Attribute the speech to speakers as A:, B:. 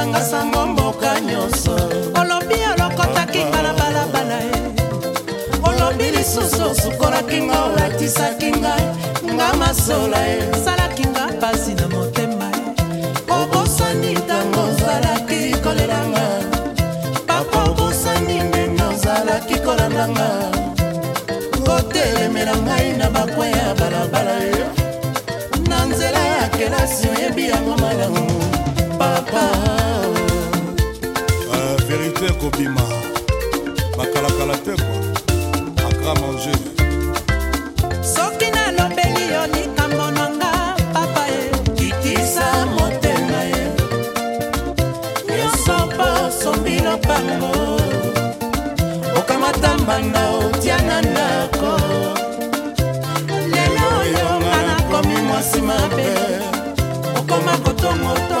A: ozanga sango mboka nyonso olobi olokotaki nga na balabala ye olobi lisusu osukolaki nga olatisaki ngai nga masola ye salaki nga mpasi na motema ye obosani ntango ozalaki kolelanga papa obosani ndenge ozalaki kolandanga kotelemela ngai na bakwe ya balabala ye na nzela ya kelasi oyebi yango malamu papa to ekobima bakalakala te kwa akra mange soki nalobeli yo likambo nanga papa ye kikisa motema ye nyonso mpo sombi lopango okamata mbanda otya na ndako lelo oyo nga nakomi mwasi mabe okoma kotongoto